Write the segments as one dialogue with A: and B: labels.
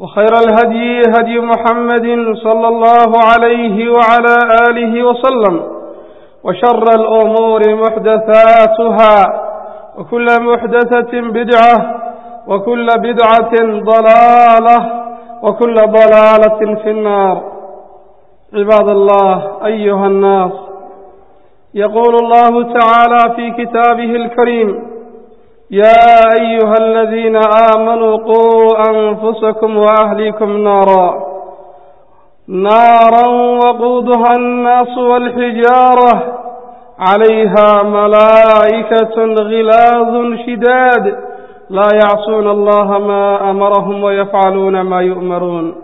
A: وخير الهدي هدي محمد صلى الله عليه وعلى آله وسلم وشر الأمور محدثاتها وكل محدثة بدعة وكل بدعة ضلالة وكل ضلالة في النار. عباد الله أيها الناس يقول الله تعالى في كتابه الكريم يا أيها الذين آمنوا قوا أنفسكم وأهليكم نارا. نارا وقودها الناس والحجارة. عليها ملائكة غلاظ شداد. لا يعصون الله ما أمرهم ويفعلون ما يؤمرون.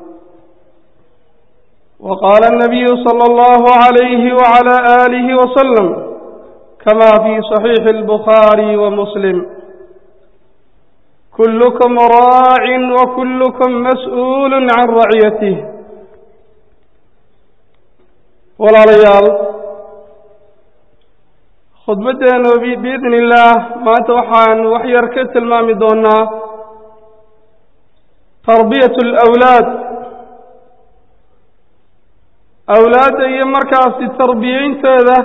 A: وقال النبي صلى الله عليه وعلى آله وسلم كما في صحيح البخاري ومسلم. كلكم راع وكلكم مسؤول عن رعيته. ولا ريال. خطبتنا بإذن الله ما توحان وحير كتل ما مدونا تربية الأولاد. أولاد أي مركز التربيين تذا.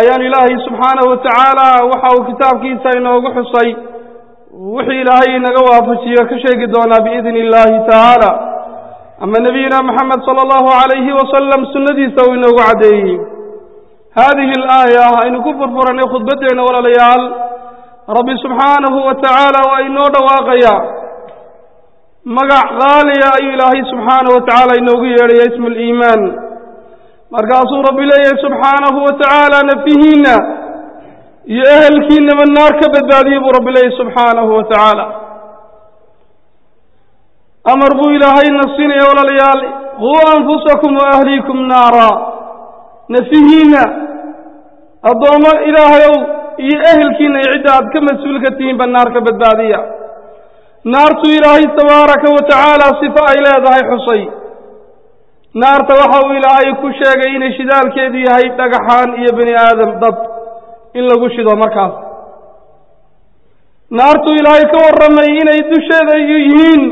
A: أيان الله سبحانه وتعالى وحاو كتاب كيسا إنه وحصي. وحي إلهي نقوى فشي وكشيك دونا بإذن الله تعالى. أما نبينا محمد صلى الله عليه وسلم سندي سوين وعدي هذه الآية إن كفر فران يخذ بدعنا ولا ليال ربي سبحانه وتعالى وإن أود واقيا. ما قال يا إلهي سبحانه وتعالى إن أود اسم الإيمان. مرقاص ربي لي سبحانه وتعالى نفيهنا يا أهل كين من النار كبد باديب رب الله سبحانه وتعالى. أمر بو إلهي النصين يا أولى ليالي هو أنفسكم وأهليكم نارا. نفهينا الضوما إلهي يو. يا أهل كين إعداد كما تسولك التين من النار كبد بادية. نار تو إلهي تبارك وتعالى صفاء إلى ذهي حصي. نار توحو إلهي كشاقين شدال كيدي هاي تقحان يا بني آدم ضبط. إن لغو شدو مركاس نارتو إلهي كورمين أي دشيد أي يهين.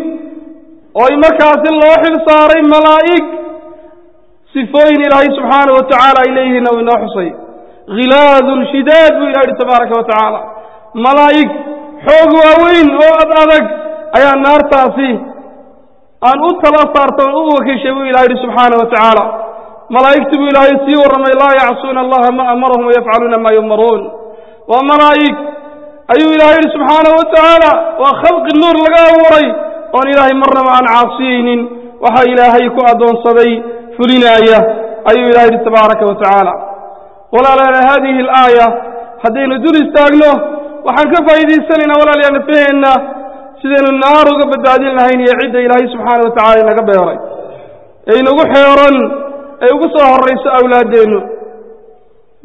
A: أي مركاس الله حفصاري ملائك. صفوين إلهي سبحانه وتعالى إليه نو نحصي. غلاظ شداد إلهي تبارك وتعالى. ملائك حوق أوين وأد أدك أي نارتاسي أن أتلا صارتون أغوكي شبو إلهي سبحانه وتعالى. ملائكته إلى يسير ما لا يعصون الله ما أمرهم ويفعلون ما يؤمرون. وملائك اي إلهي سبحانه وتعالى وخلق النور لغا وري ان إلهي مرنا مع عاصين وحا إلهي كو أدون صدي فلنا يا اي إلهي تبارك وتعالى. ولا لا هذه الآية حدين دول استغنوا وحن كفايدي سنين ولا لأن فينا سيدنا النار وقبل دادين لهين يعد إلهي سبحانه وتعالى نقبل أي نقول ay ugu soo horrayso awlaaddeennu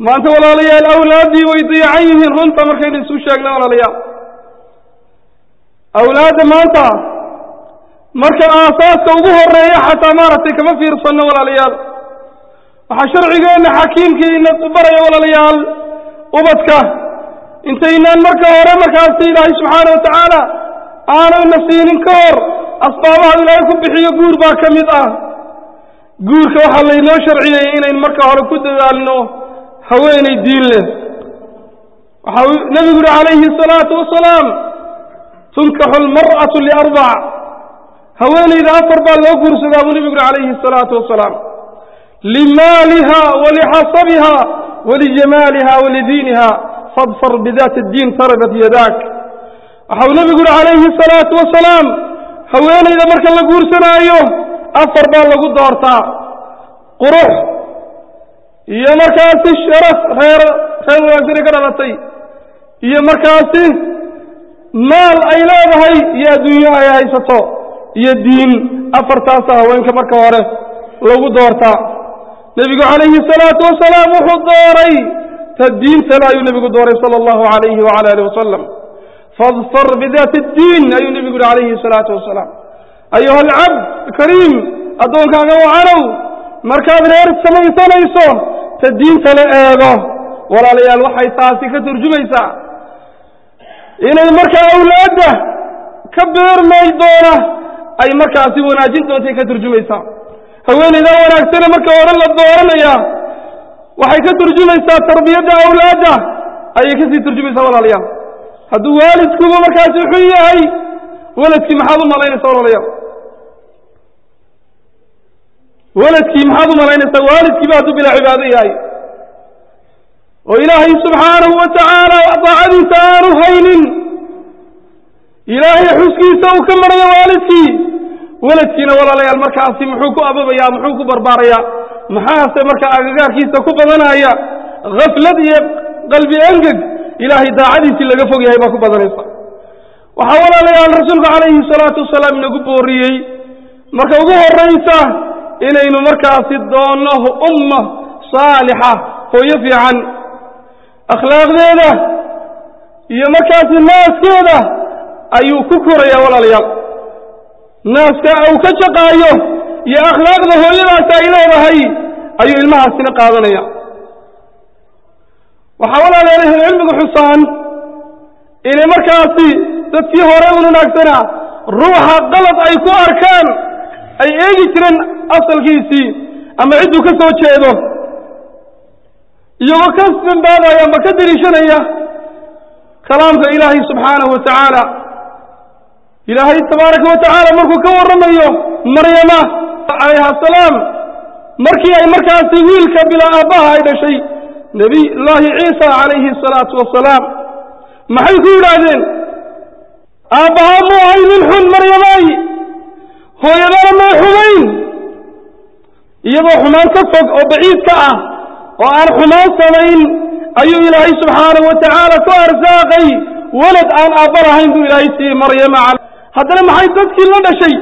A: maanta walaalayaal awlaaddii way dayacan yihiin runta markaynu isu sheegno walaalayaal awlaadda maanta marka aasaaska ugu horeeya xataa maaragtay kama fiirsanno walaalayaal waxaa sharcigeenna xakiimkiina baraya walaalayaal ubadka intaynaan marka hore markaasi ilaahay subxaana wa tacaala aanayna siinin ka hor asbaabaha ilaahay ku bixiyo guur baa ka mid ah guurka waxaa laynoo sharciyey inayn marka hore ku dadaalno haweenay diin leh waxaa nebigu uhi calayhi asalaatu wasalaam tunkaxu almar'atu liarbac haweenayda afar baa loo guursadaa buu nebigu uhi calayhi asalaatu wasalaam limaaliha walixasabiha walijamaaliha walidiiniha fadfar bidaati addiin tarabat yadaak waxau nebigu uhi calayhi asalaatu wasalaam haweenayda marka la guursanaayo أفر بان لغو دورتا قروح. يا مركاتي الشرف خير خير وانزيني قرأ لطي يا مركاتي مال أي لا بهاي. يا دنيا يا إيساتو يا دين أفر تاسا وين كبرك واره لغو دورتا نبيك عليه الصلاة والسلام وحو دوري تدين سلا أيو نبيك دوري صلى الله عليه وعلى الله وسلم. فاظفر بذات الدين. أيو نبيك عليه الصلاة والسلام. Ayuha alcabd kariim addoonkaaga wacanow markaad reer samaysanayso ta diinta la eego walaalayaal waxay taasi ka turjumaysaa inay markaa awlaadda ka beermay doona ay markaasi wanaajin doontay ka turjumaysaa haweenaydaa wanaagsane marka hore la dooranayaa waxay ka turjumaysaa tarbiyadda awlaadda ayay kasii turjumaysaa walaalayaal hadduu waalidkuba markaasi xun yahay waladkii maxaad u malaynaysaa walaalayaal ولدكي محاذ مرين سوالدكي باتوا بلا عبادي هاي وإلهي سبحانه وتعالى وأطاع لسان خيل إلهي حسكي سوك يا والدكي. ولدكينا ولا لي المركة أصي محوكو أبابا يا محوكو بربارا محاسة مركة أغاقار كي سكوبا دانا يا. غفلة يا قلبي أنقق. إلهي داع لسي لقفوك يا إباكو بدانيسا وحاول علي الرسول عليه الصلاة والسلام نقبوريه مركة أبوها الرئيسة. Inagu booriyey marka ugu horraysa inaynu markaasi doonno umma saalixa hooyo fiican akhlaaqdeeda iyo markaasi naaskeeda ayuu ku korayaa walaalayaal naaska uu ka jaqaayo iyo akhlaaqda hooyadaasi ay leedahay ayuu ilmahaasina qaadanaya waxaa walaalayaal ahlucilmigu xusaan inay markaasi dadkii hore u wanaagsanaa ruuxa qalad ay ku arkaan eegi jireen asalkiisii ama cidduu ka soo jeedo iyagoo ka dambaabaya ama ka deliishanaya kalaamka ilaahay subxaanahu wa tacaala ilaahay tabaaraka wa tacaala markuu ka warramayo maryama calayha asalaam markii ay markaasi wiilka bilaa aabbaha ay dhashay nebiy llaahi ciisa calayhi asalaatu wasalaam maxay ku yidhaahdeen aabbahaa mu ahay nin xun maryamaay hooyadana may xumayn iyadoo xumaan ka fog oo baciid ka ah oo aan xumaan samayn ayuu ilaahay subxaanahu wa tacaala ku arsaaqay walad aan aabba lahayn buu ilaahay siiyey maryama haddana maxay dadkii la dhashay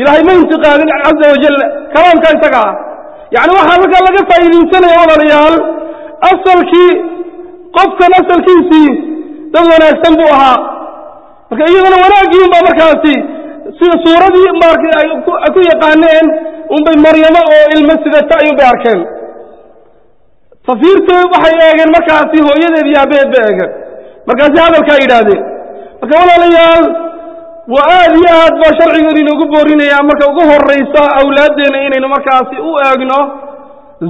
A: ilaahay ma intiqaadin caza wajal kalaamka isaga ah yacni waxaa markaa laga faa'iidaysanaya walaalayaal asalkii qofkan asalkiisii dad wanaagsan buu ahaa marka iyadana wanaaggii unbaa markaasi sida suuradii marka ay ku yaqaaneen unbay maryamo oo ilmo sidata ayuunbay arkeen. Tafiirteed waxay eegeen markaasi hooyadeed iyo aabbaheed bay eegeen. Markaasi hadalkaa yidhaahdeen. Marka walaalayaal waa aad iyo aad baa sharcigeenu inoogu boorinayaa. Marka ugu horraysa awlaaddeenna inaynu markaasi u eegno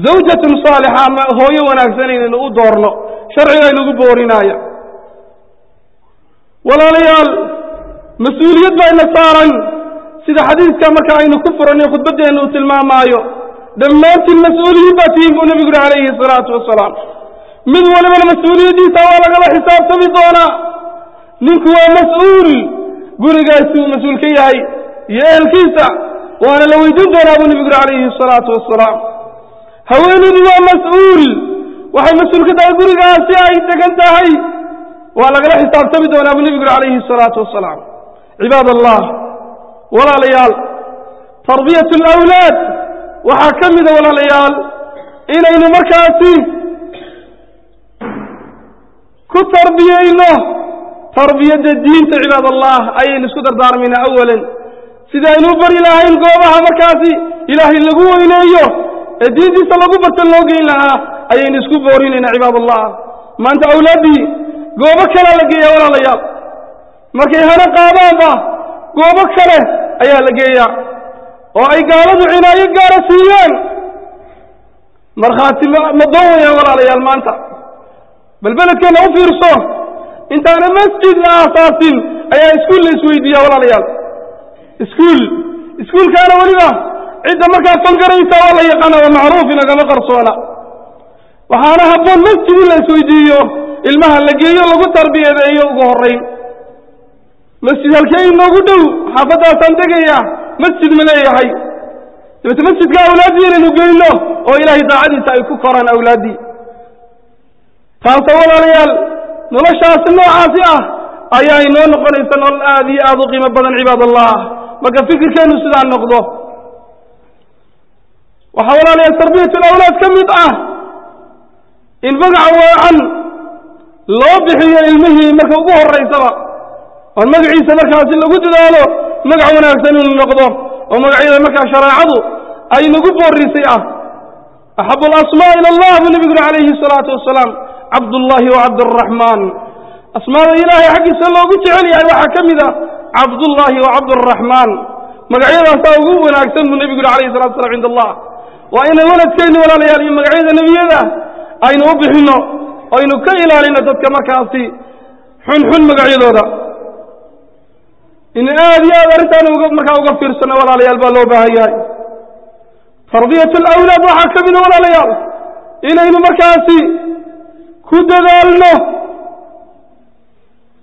A: zawjatun saalixa ama hooyo wanaagsan inaynu u doorno. Sharcigaa inugu boorinaaya walaalayaal مسؤوليات بين صارن سيد حديث كما كان كفر أن خطبته انه تلما مايو. دمانت المسؤولية باتيم النبي عليه الصلاة والسلام. من ولا من المسؤولية دي سوال على حساب تبي دونا نينك مسؤول. غرغا سو مسؤول كي هي يال كيسا وأنا لو يدون دونا النبي عليه الصلاة والسلام. هوين هو مسؤول. وحي مسؤول كدا غرغا سي اي دغنت هي ولا على حساب تبي دونا النبي عليه الصلاة والسلام. Cibaad allah walaalayaal. Tarbiyat alawlaad waxaa ka mida walaalayaal inaynu markaasi ku tarbiyeyno tarbiyadda diinta cibaad allah ayaynu isku dardaarmaynaa awalan sida aynu u bari lahayn goobaha markaasi ilaahay lagu weyneeyo ee diintiisa lagu bartan loo geyn lahaa ayaynu isku boorinaynaa cibaadallah. Maanta awlaaddii goobo kalea la geeyaa walaalayaal markay hana qaadaanba goobo kale ayaa la geeyaa oo ay gaaladu cinaayo gaara siiyeen markhaati ma doonayaan walaalayaal maanta bal beledkeenna u fiirso intaana masjid la aasaasin ayaa iskuul la isweydiiyaa walaalayaal iskuul iskuulkaana weliba cidda markaa fangaraysa waa la yaqaana waa macruuf inagama qarsoona waxaana habboon masjid in la isweydiiyo ilmaha la geeyo lagu tarbiyadeeyo ugu horrayn inoogu dhow xaafaddaasaan degaya masjid ma leeyahay dabete masjidka awlaaddii inaynu geyno oo ilaahay daacadiisa ay ku koraan awlaaddii taasoo walaalayaal noloshaasi noocaasi ah ayaa inoo noqonaysa nolol aad iyo aad u qiimo badan cibaad allah marka fikirkeennu sidaa noqdo waxaa walaalayaal tarbiyat alawlaad ka mid ah in magaca waacan loo bixiyo ilmihii marka ugu horraysaba والمقعيس مكاس اللي قد داله مقعو ناكسن النقضه ومقعيس شرع عضو أي نقبه الرسيئة أحب الأسماء إلى الله النبي يقول عليه الصلاة والسلام عبد الله وعبد الرحمن. أسماء الإله حق صلى الله قد علي أي وحكم ذا عبد الله وعبد الرحمن. مقعيس أساقوه ناكسن النبي يقول عليه الصلاة والسلام عند الله. وإن ولد كين ولا ليالي مقعيس النبي ذا أي نوبحنه أي نكيل علينا؟ تتكمكاسي حن حن مقعيس ذا fiirsano walaalayaal baa loo baahan yahay tarbiyat alawlaad waxaa ka mida walaalayaal inaynu markaasi ku dadaalno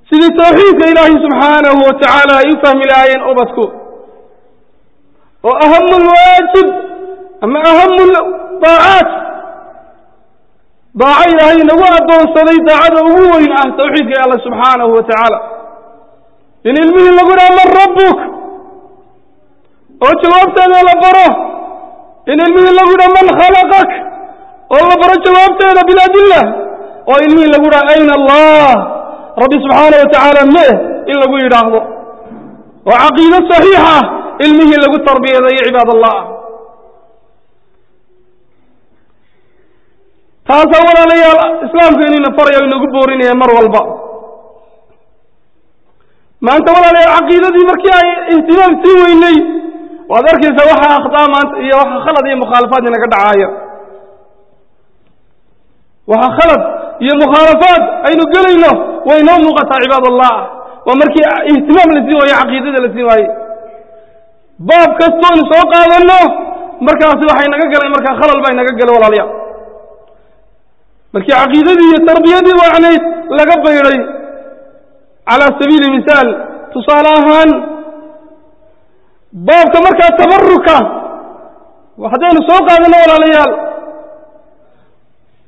A: sidii tawxiidka ilaahay subxaanahu wa tacaala ay u fahmi lahaayeen ubadku oo ahamu lwaajib ama ahamu daacaat daaco ilaahay nagu addoonsaday daacada ugu weyn ah tawxiidka alla subxaanahu wa tacaala in ilmihii lagu dhaha man rabbuk oo jawaabteeda la baro in ilmihii lagu dhaha man khalaqak oo la baro jawaabteeda biladilla oo ilmihii lagu dhaha ayna allah rabbi subxaana wa tacaala meh in lagu yidhaahdo oo caqiido saxiixa ilmihii lagu tarbiyadeeyo cibaad allah taasaa walaalayaal islaamkeenina faraya o inagu boorinaya mar walba maanta walaalayaal caqiidadii markii ay ihtimaam sii weynay waad arkaysaa waxaa akhdaa maanta iyo waxa khalad iyo mukhaalafaad inaga dhacaaya. Waxa khalad iyo mukhaalafaad aynu gelayno way noo muuqataa cibaad allah waa markii ihtimaam la siin waayo caqiidada la siin waaye. Baab kastoonu soo qaadanno markaasi waxay naga galeen markaa khalal baa inaga gela walaalayaal markii caqiidadii iyo tarbiyadii wacnayd laga baydhay calaa sabiili misaal tusaale ahaan baabka markaa tabaruka haddaynu soo qaadano walaalayaal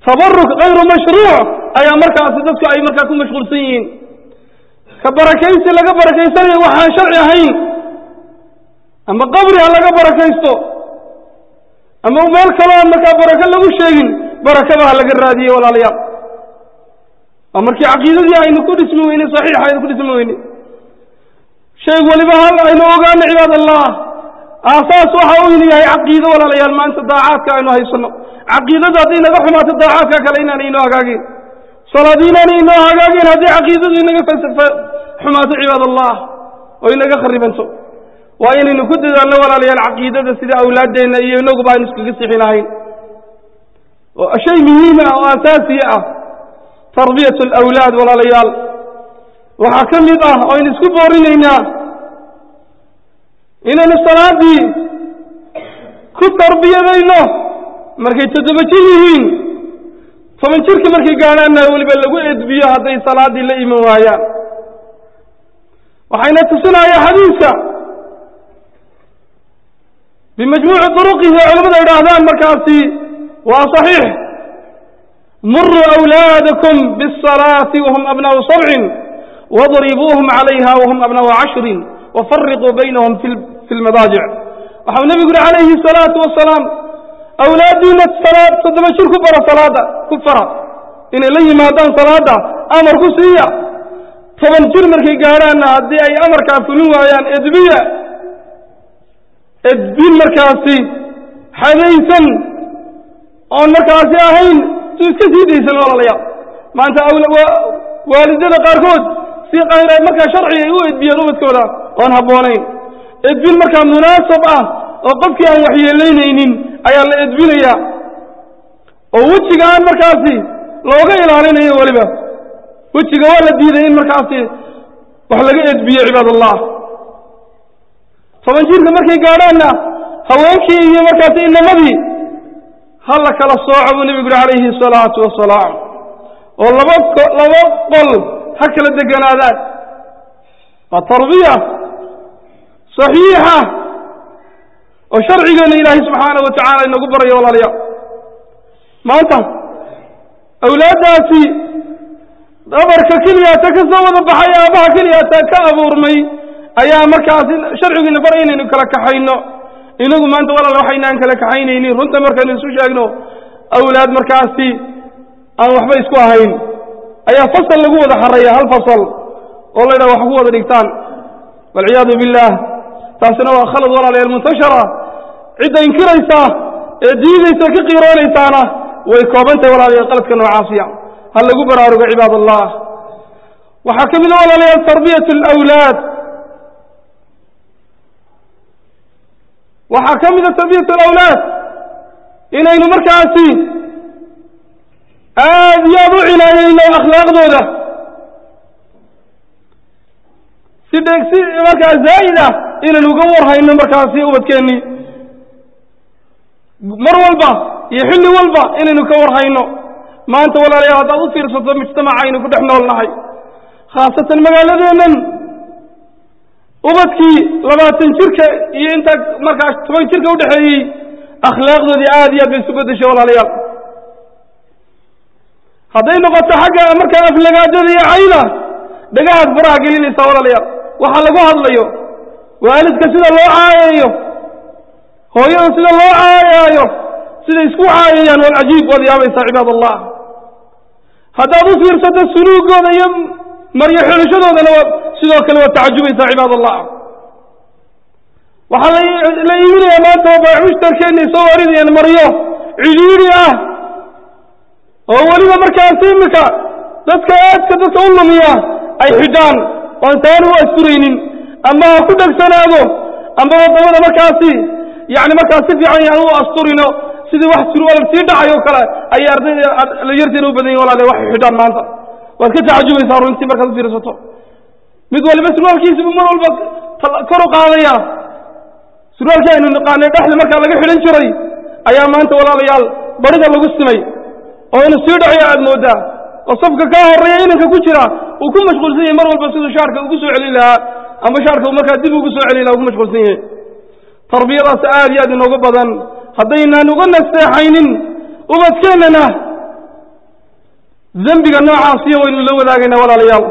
A: tabaruk kayru mashruuc ayaa markaasi dadku ay markaa ku mashquulsan yihiin. Ka barakaysi laga barakaysanayo waxaan sharci ahayn ama qabri ha laga barakaysto ama meel kaloo aan markaa barako lagu sheegin barakaba ha laga raadiye walaalayaal markii caqiidadii aynu ku dhismi weyne saxiixa aynu ku dhismi weyne shay weliba hal aynu ogaano cibaad allah aasaas waxa uu inu yahay caqiido walaalayaal maanta daacaadka aynu haysanno caqiidada hadday naga xumaato daacaadka kale inaanay inoo hagaageen salaadi inaanay inoo hagaageen haddii caqiidadu inaga xumaato cibaad allah oo inaga kharibanto waa inaynu ku dadaalno walaalayaal caqiidada sida awlaaddeenna iyo inaguba aynu iskaga sixi lahayn oo shay muhiima oo asaasiya ah تربية الأولاد ولا ليال. وحكم إذا آه، أو إن إسكو إن الصلاة دي كو تربية دينا مركي تدبتيهين فمن شرك مركي قانا أنه اللي بلقوا إدبيا هذه الصلاة دي اللي إيمان وحين تسنى يا حديثة. بمجموع طرقه علمنا إلى هذا المركاتي وصحيح. مروا أولادكم بالصلاة وهم أبناء سبع واضربوهم عليها وهم أبناء عشر وفرقوا بينهم في المضاجع. وحب النبي يقول عليه الصلاة والسلام أولادنا الصلاة صدما شر كفر صلاة كفر. إن إليه ما دان صلاة أمر كسية فمن جرمك قالان هذه أي أمر كافنوا ويان إدبية. إدبين مركاسي حديثا أو مركاسي أهين. Walaalayaal maanta waalidada qaarkood si markaa sharciga ay u edbiyeen ubadkooda oon habboonayn edbin markaa munaasab ah oo qofkii aan waxyeelaynaynin ayaa la edbinayaa oo wejiga aan markaasi looga ilaalinayo weliba wejiga waa la diiday in markaasi wax laga edbiyo cibaad allah toban jirka markay gaadhaanna haweenkii iyo markaasi inamadii هل لك الصوع أبو نبي عليه الصلاة والسلام. والله بقل حكى لدقنا هذا. فالتربية صحيحة. وشرعي لنا إله سبحانه وتعالى إنه قبر يا الله ليه ما أنت أولادها في أبرك كلياتك الزوض بحيابها كلياتك أبو رمي أيامك شرعي لنا فرعين إنك لك حينه inagu maanta walaal waxaynaan kala kaxaynaynin runta markaynu isu sheegno awlaad markaasi aan waxba isku ahayn ayaa fasal lagu wada xaraya hal fasal oo la ydhaha wax ku wada dhigtaan walciyaadu billaah taasina waa khalad walaalayaal muntashara cidda inkiraysaa ee diidaysa ka qiiroonaysaana way koobantahay walaalayaal qaladka noocaasiya ha lagu baraarugo cibaad allah waxaa ka mid a walaalayaal tarbiyat alawlaad waxaa ka mida tarbiyat alawlaad inaynu markaasi aad iyo aad u cinaayeyno akhlaaqdooda si dhe si markaa zaa'id ah inaynu uga warhayno markaasi ubadkeennii mar walba iyo xilli walba inaynu ka warhayno maanta walaalayaal haddaad u fiirsato mujtamaca aynu ku dhex nool nahay khaasatan magaaladeennan ubadkii labaatan jirka iyo intaa markaa toban jirka udhexeeyey akhlaaqdoodii aad iyo aad bay isu bedeshay walaalayaal hadday noqoto xagga markaa aflagaadada iyo cayda dhagahaad faraha gelinaysaa walaalayaal waxa lagu hadlayo waalidka sida loo caayayo hooyada sida loo caayaayo siday isku caayayaan walcajiib waad yaabaysaa cibaad allah haddaad u fiirsato suluugooda iyo maryo xelishadoodana waa sidoo kale waad tacajubaysaa cibaad allah waxaa la iibinayaa maanta baac mushtarkeenay soo warinayaan maryo cidhiidhi ah oo weliba markaasi imika dadka aadka dadka u lumiya ay xidhaan oon taana u asturaynin ama ha ku dhegsanaado ama wadamada markaasi yani markaas si fiican yaan u asturino sidii wax surwal sii dhacay oo kale ayay ardayda yarteena u badan yihin walaale waxay xidhaan maanta waad ka tacajubaysaa runtii markaad u fiirsato mid waliba surwaalkiisibu mar walba kor u qaadaya surwaalkii aynu naqaanay dhexda markaa laga xidhan jiray ayaa maanta walaalayaal barida lagu simay oo inu sii dhacayo aad moodaa oo safka kaa horeeya inanka ku jira uu ku mashquulsan yahay mar walba siduu shaarka ugu soo celin lahaa ama shaarka markaa dib ugu soo celin laha u ku mashquulsan yahay tarbiyadaas aad iyo aad inoogu badan haddaynaan uga nasteexaynin ubadkeennana dembiga noocaasiyo waynu la wadaagaynaa walaalayaal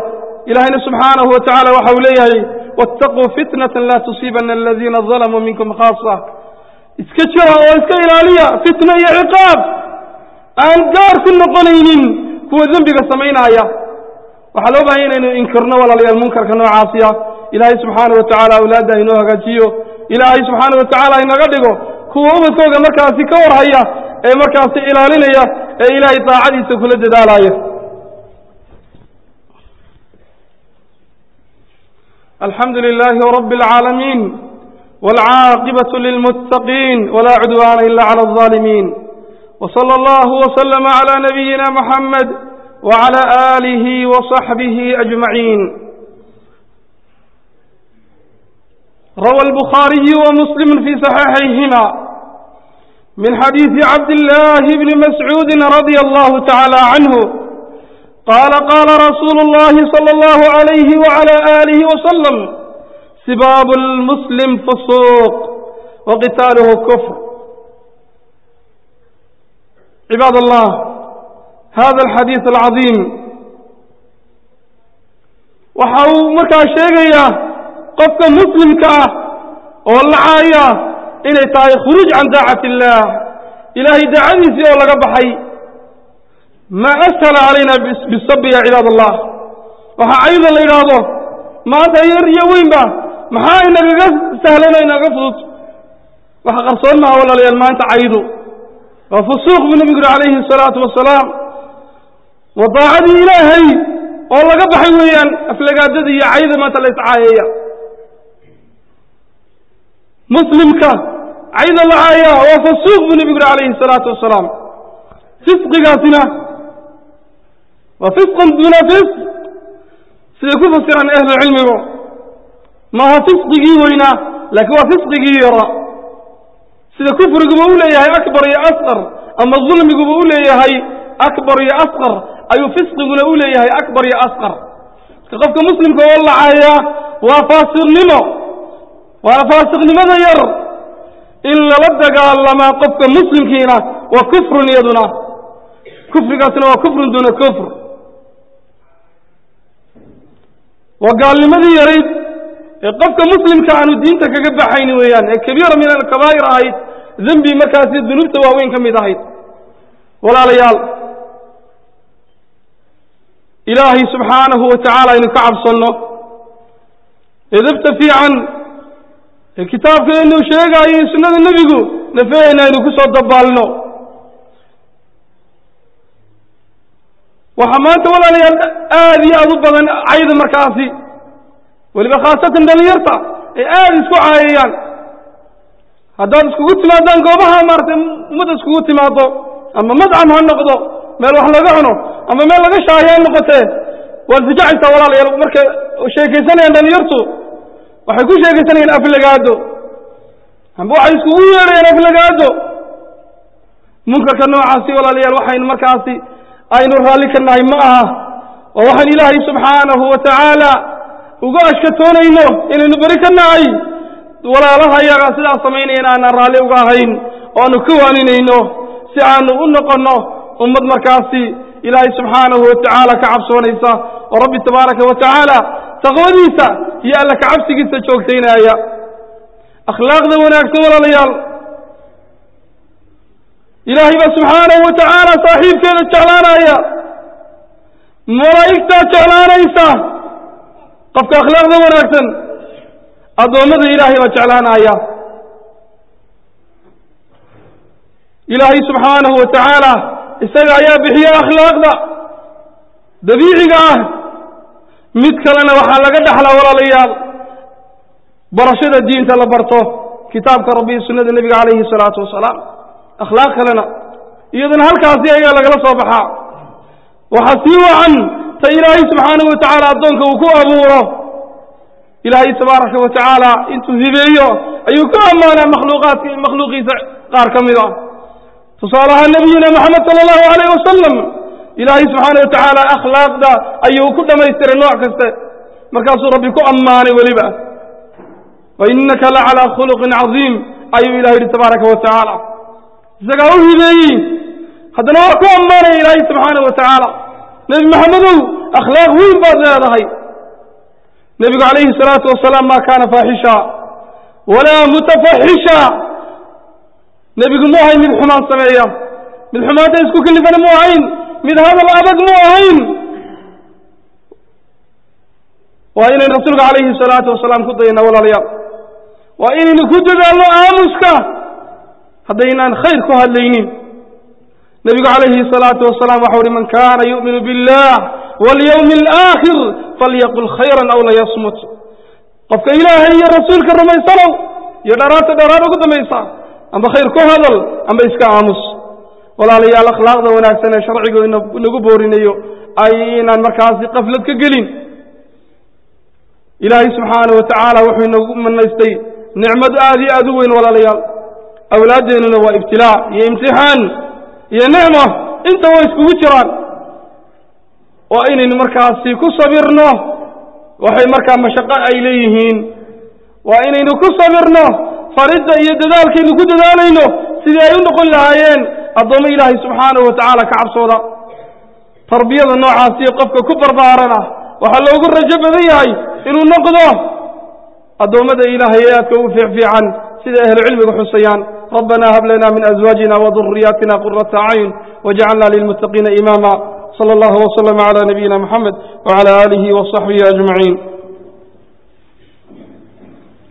A: إلهي سبحانه وتعالى وحوليه. واتقوا فتنة لا تصيبن الذين ظلموا منكم خاصة. اسكتشوا واسكي الالية فتنة يا عقاب. أن قار كن قنين كو ذنب بسمعين آية. وحلو بعين إن إنكرنا ولا لي المنكر كنوع عاصية. إلهي سبحانه وتعالى أولاده إنه غجيو. إلهي سبحانه وتعالى إنه غدقو. كو أبا سوق مركاسي كور هيا مركاسي إلالين هيا إلهي طاعدي سكول الجدال آيه الحمد لله رب العالمين والعاقبة للمتقين ولا عدوان إلا على الظالمين. وصلى الله وسلم على نبينا محمد وعلى آله وصحبه أجمعين. روى البخاري ومسلم في صحيحهما من حديث عبد الله بن مسعود رضي الله تعالى عنه قال قال رسول الله صلى الله عليه وعلى آله وسلم سباب المسلم فسوق وقتاله كفر. عباد الله هذا الحديث العظيم. وحاو مركا شيغيا قفك مسلم كاه والعايا إلي تاي خروج عن داعة الله. إلهي داعني سيئو لغا بحي. ما أسهل علينا بالصب يا عباد الله. وها أيضا لإرادة ما تهير يوين با؟ ما هاينا سهلنا إنا غفظت وها قرصونا أولا ليال ما أنت عيدو وفسوق من نبي عليه الصلاة والسلام. وضاعني إلهي. والله قد يوين أفلقا ددي يا عيد ما تليس عايا مسلمك عيد الله عايا وفسوق من نبي عليه الصلاة والسلام. تفقي قاسنا وفسقا دون فسق. سيكون فسقا أهل العلم يبقى. ما هو فسق جيوينا لك هو فسق جيرا سيكفر يقول يا هاي أكبر يا أصغر. أما الظلم يقول يا هاي أكبر يا أصغر. أي فسق يقول يا هاي أكبر يا أصغر. كقفك مسلم كوالا عايا. وفاسق لما؟ وفاسق نما ذير إلا لدك قال ما قفك مسلم كينا. وكفر يدنا. كفر كاسنا وكفر دون كفر, كفر. Waa gaalnimadii yarayd ee qofka muslimka aanu diinta kaga baxayn weeyaan ee kabiira min alkabaa'ir ahayd dembi markaasi dunuubta waaweyn ka mid ahayd. Walaalayaal ilaahay subxaanahu wa tacaala aynu ka cabsanno edabta fiican ee kitaabkeenu sheegaayo sunnada nebigu nafeheena aynu ku soo dabaalno وحمانت ولا ليال آذي أضب من عيد مركاسي ولبا خاصة دل يرطع آذي إيه، سكو عايان هذا سكو قلت ما دان قوبها مارت مدى سكو قلت ما دو. أما مدعا ما النقضو ما الوحل لقعنو أما ما لقى شاهيان نقطة. والفجاع انت ولا مركا وشيكي سنين دل يرطو. وحيكو شيكي سنين أفل لقادو هم بوحي سكو قلت ما دل يرطو منكر عاسي ولا ليال وحين مركاسي aynu raalli ka nahay ma aha oo waxaan ilaahay subxaanahu wa tacaala uga ashkatoonayno inaynu beri ka nahay walaalaha yaga sidaas samaynayana aanaan raalli uga ahayn oo aanu ka waaninayno si aanu u noqonno ummad markaasi ilaahay subxaanahu wa tacaala ka cabsoonaysa oo rabbi tabaaraka wa tacaala taqwadiisa iyo alla ka cabsigiisa joogtaynaaya akhlaaqda wanaagsan walaalayaal إلهي سبحانه وتعالى صاحب كذا جعلنا يا. ملائكة جعلنا إسا قف كأخلاق ذو راكتن أدوم ذي إلهي وجعلنا يا. إلهي سبحانه وتعالى استدعى يا بحي أخلاق ذا. دبيعي قاه. متكلنا وحالا قد حلا ولا ليال برشد الدين تلبرته. كتاب ربي السنة النبي عليه الصلاة والسلام. أخلاق لنا. إذن هل كاسي أيها لك لصبحا وحسيوا عن تإلهي سبحانه وتعالى أدونك وكو أبوره. إلهي سبحانه وتعالى إنتو ذبئيو أيكو أمانا مخلوقات مخلوقي قار كمدا تصالها النبينا محمد صلى الله عليه وسلم. إلهي سبحانه وتعالى أخلاق دا. أيه كل ما يستر النوع كسته مركز ربك أماني ولبا وإنك لعلى خلق عظيم. أي إلهي تبارك وتعالى. Isagaa u hibeeyey haddana waa ku ammaanaya ilaahay subxaana wa tacaala nebi maxamedow akhlaaq weyn baad leedahay nebigu calayhi salaatu wasalaam ma kaana faaxisha walaa mutafaxisha nebigu mu ahayn mid xumaan sameeya mid xumaanta isku kelifana mu ahayn mid hadal adag mu ahayn waa inaynu rasuulka calayhi salaatu wasalaam ku dayana walaalayaal waa inaynu ku dadaalno aamuska haddaynaan khayr ku hadlaynin nebigu calayhi salaatu wasalaam waxau uhi man kana yu'minu billah walyawmi alaakhir falyaqul khayran aw layasmut qofka ilaahay iyo rasuulka rumaysanow iyo dharaarta dharaar ugu dambaysa amba khayr ku hadal amba iska aamus walaalayaal akhlaaqda wanaagsan ee sharcigu inagu boorinayo aynaan markaasi qaflad ka gelin ilaahay subxaanahu wa tacaala wuxuu inagu manaystay nicmad aad iyo aad u weyn walaalayaal markaasi ku sabirno waxay markaa mashaqo ay leeyihiin waa inaynu ku sabirno faridda iyo dadaalkaynu ku dadaalayno sidii ay u noqon lahaayeen addoommo ilaahay subxaanahu wa tacaala ka cabsooda tarbiyada noocaasiyo qofka ku barbaarana waxaa loogu rajo badan yahay inuu noqdo addoommada ilaahay ee aadka ugu fiicfiican sida ahlucilmiga xusayaan rabbana hab lana min azwaajina waduriyaatina qurata acyun wajcalna lilmuttaqiina imaama صلى الله وسلم على نبينا محمد وعلى آله وصحبه أجمعين